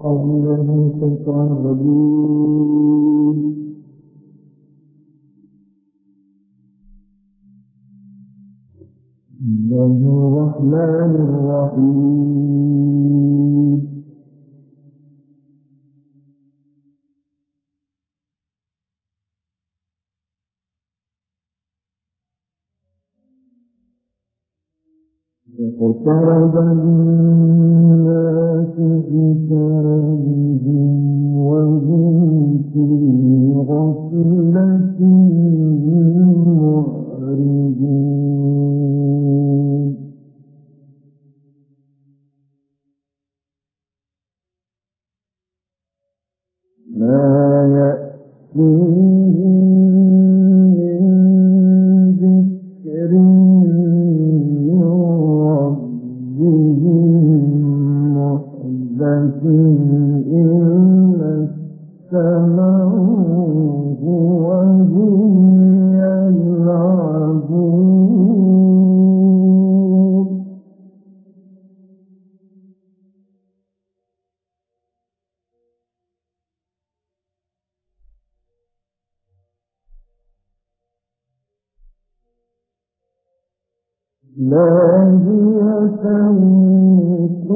أعوذ بالله من الله الرحمن الرحيم لا هي تنقلون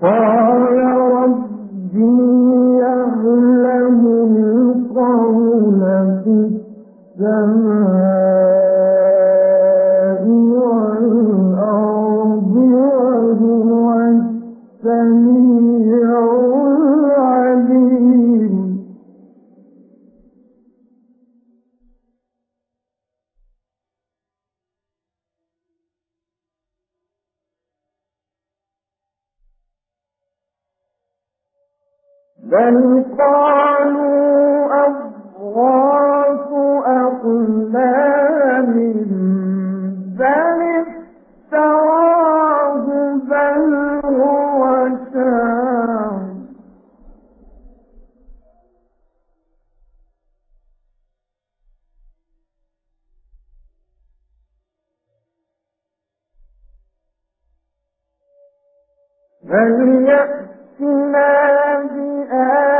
Oh, For فليأتنا بآية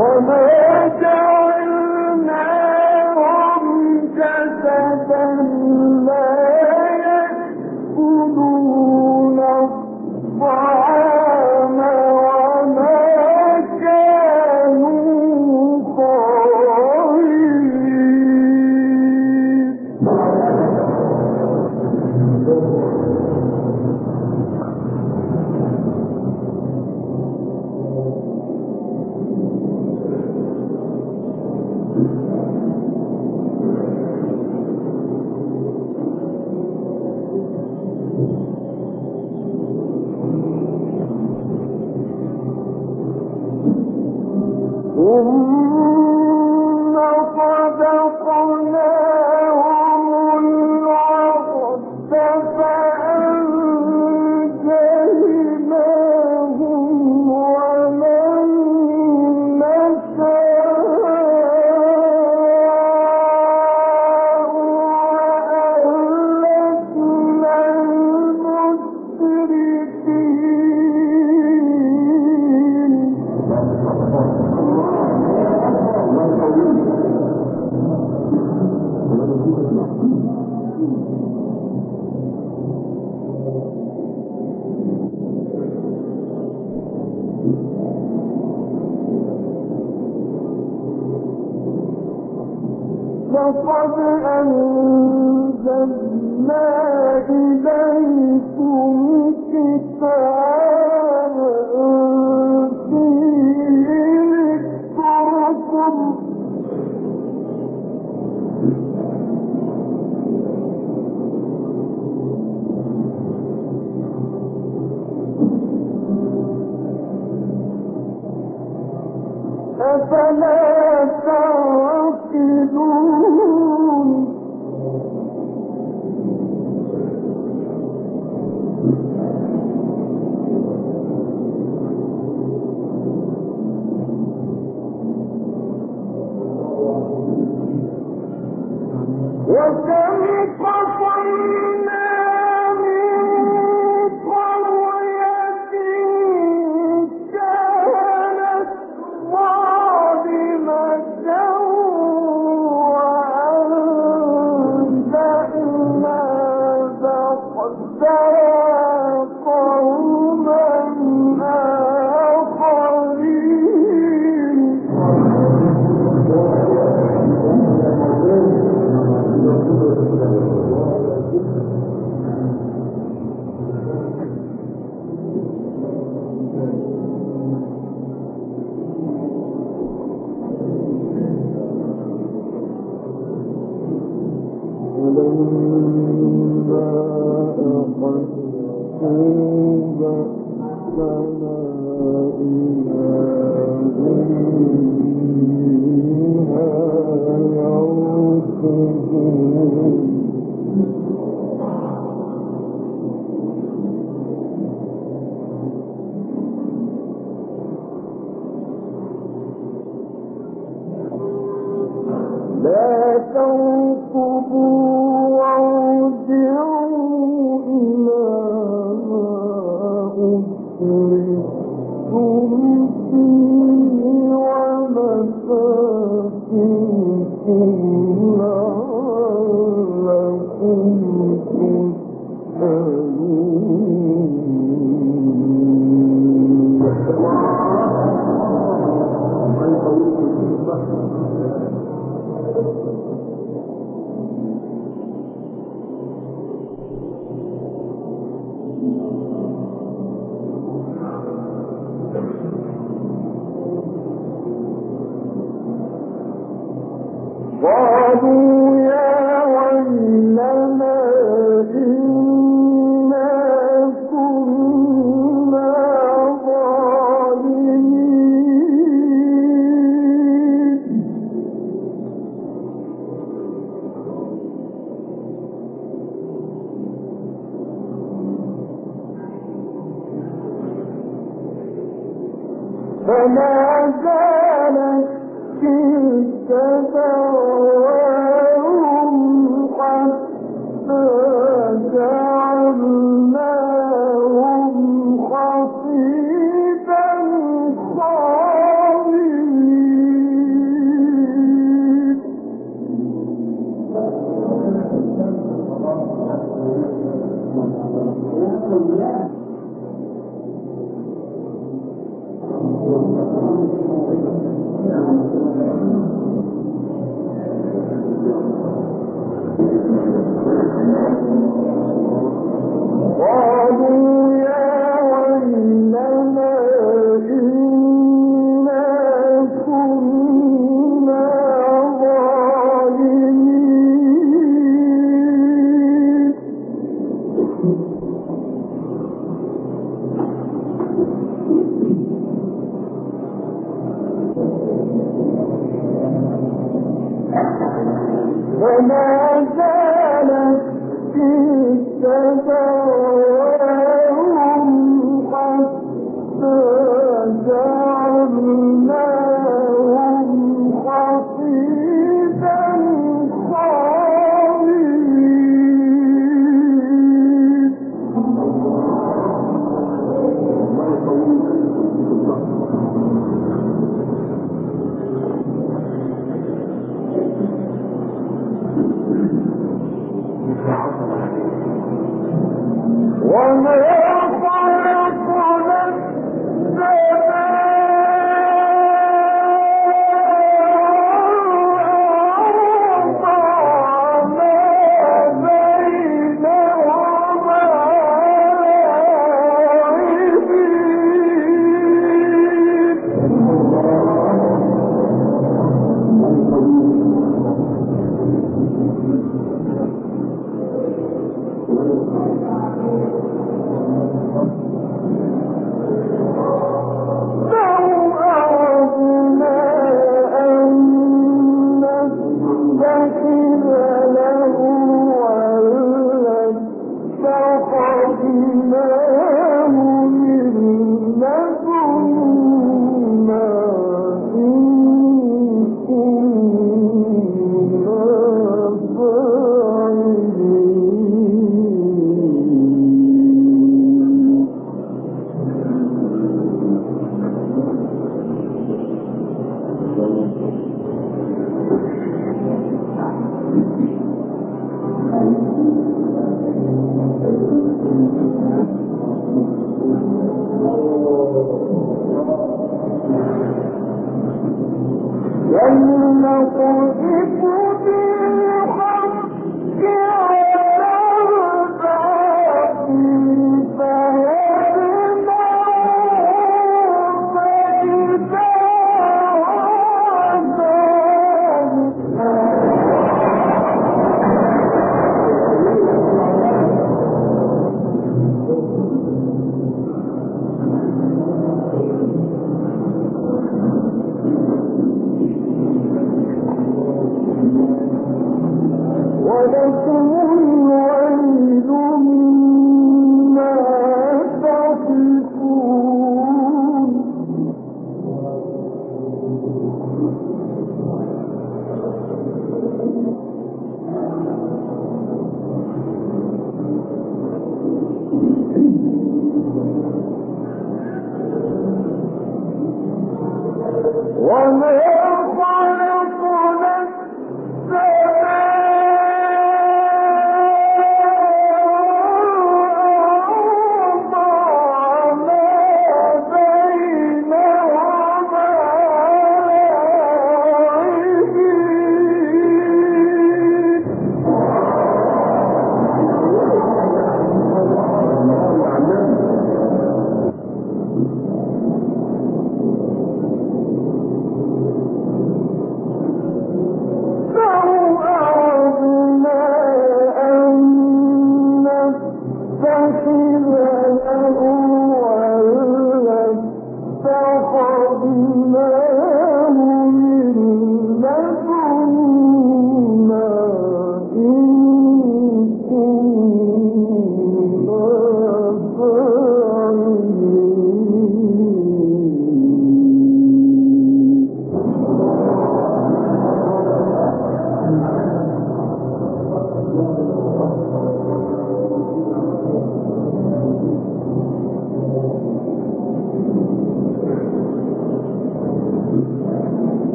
وما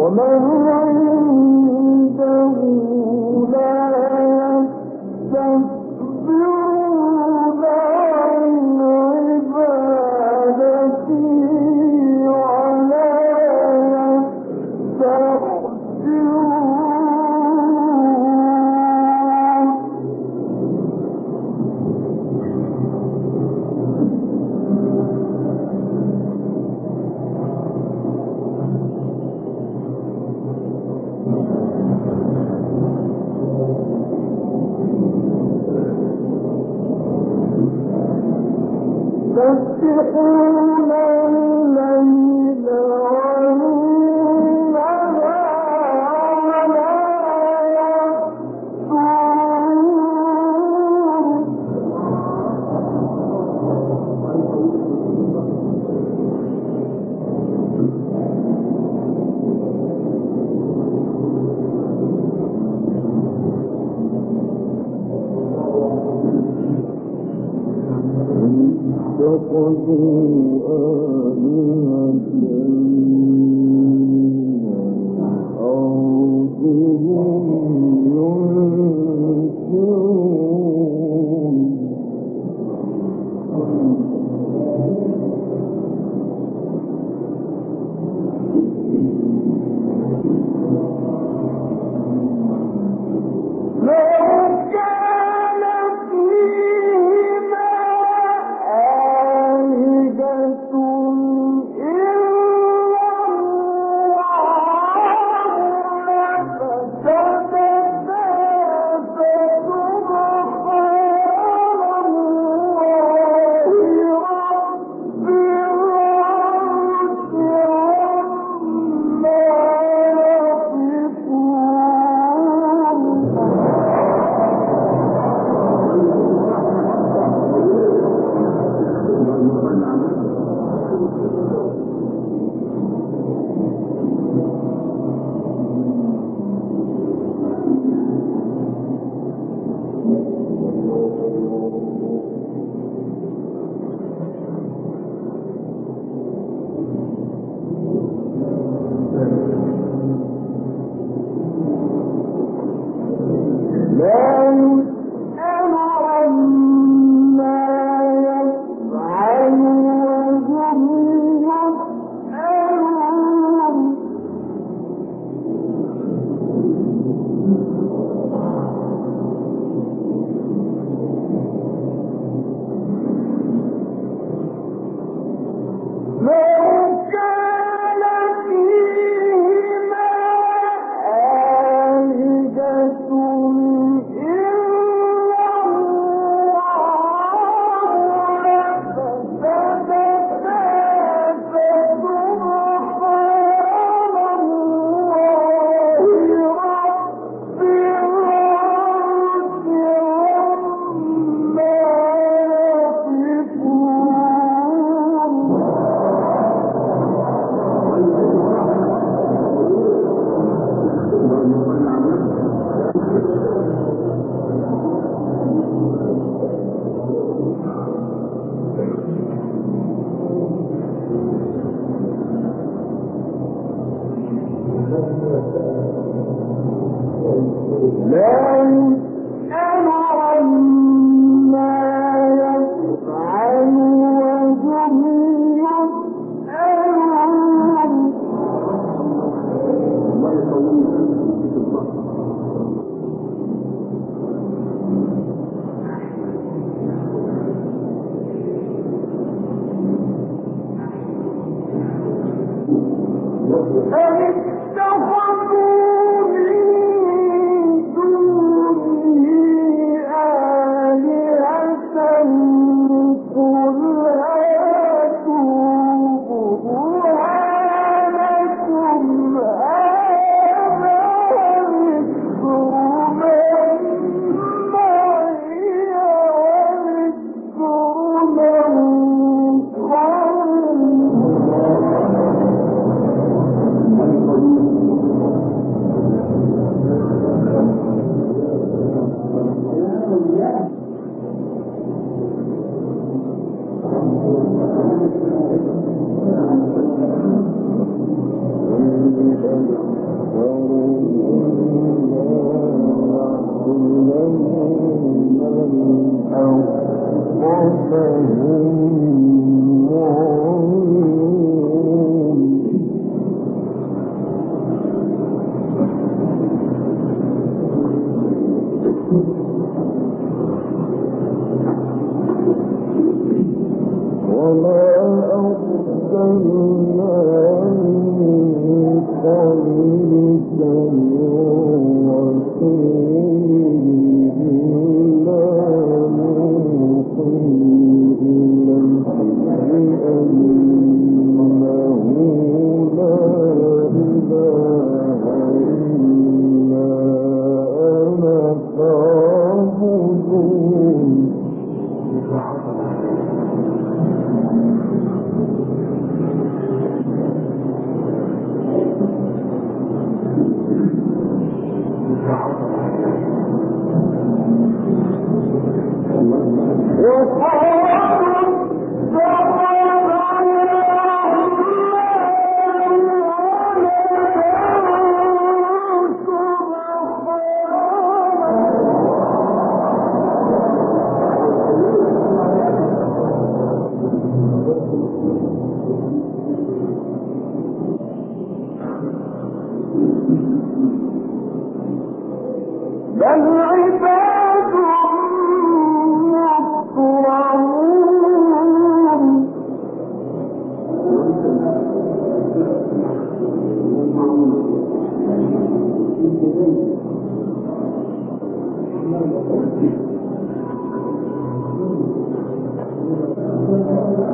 ومن عنده إن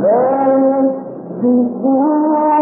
لا يسجدون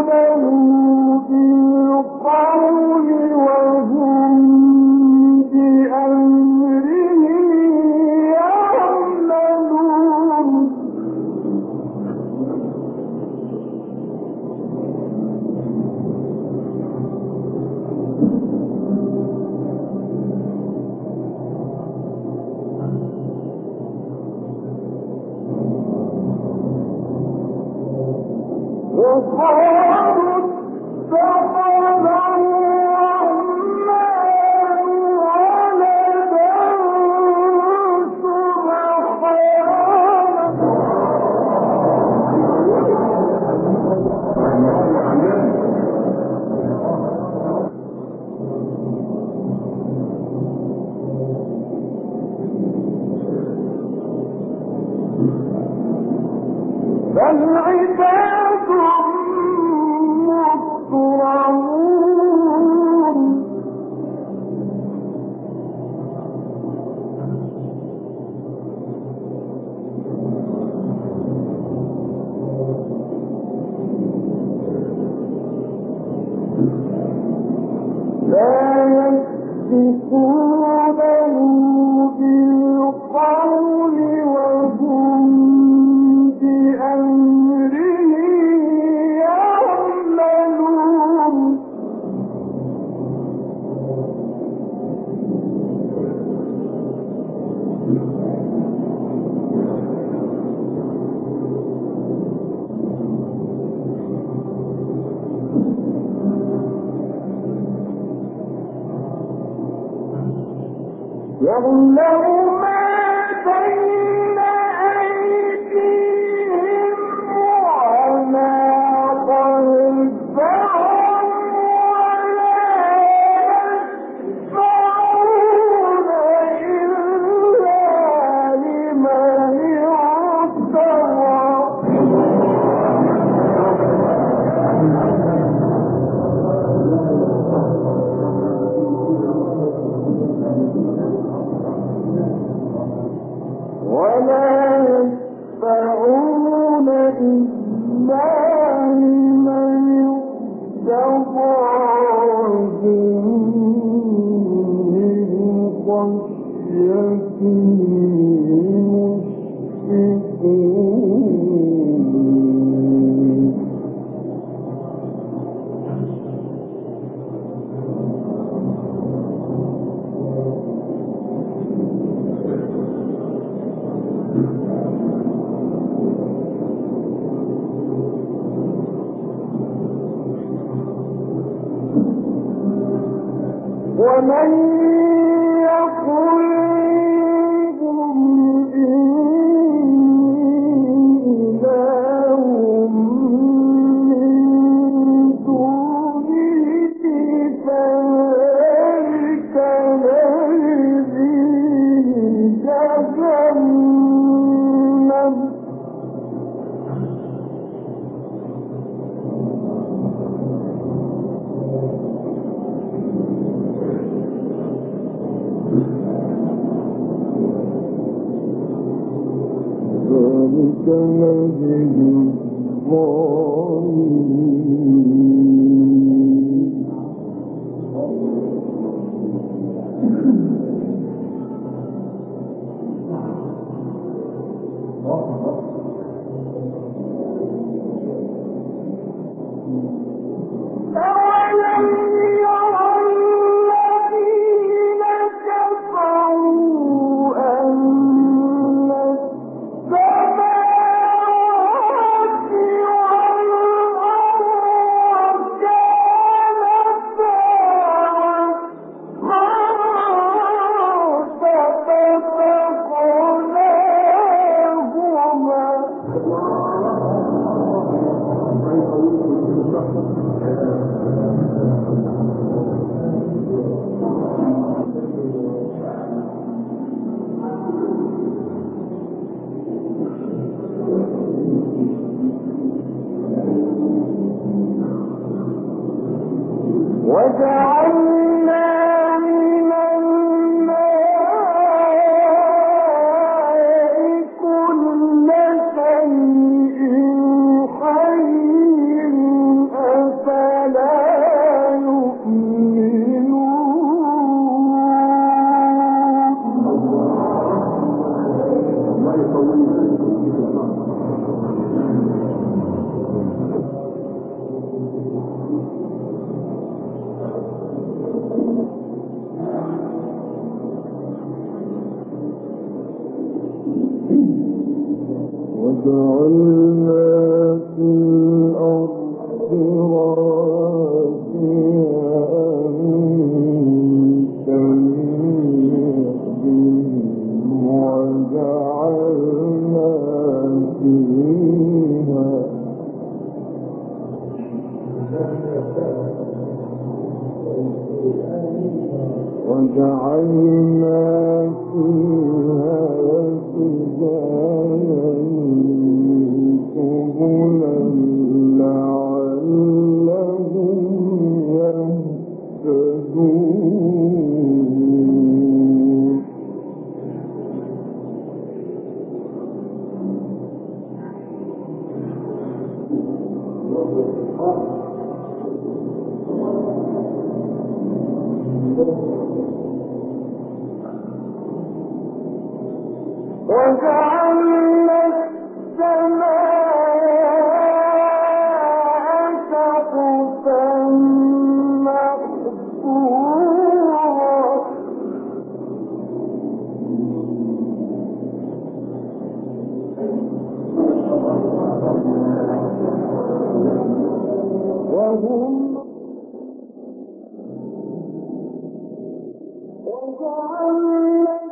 وجعلنا فيها فجاجا محمد